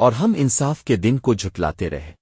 اور ہم انصاف کے دن کو جھٹلاتے رہے۔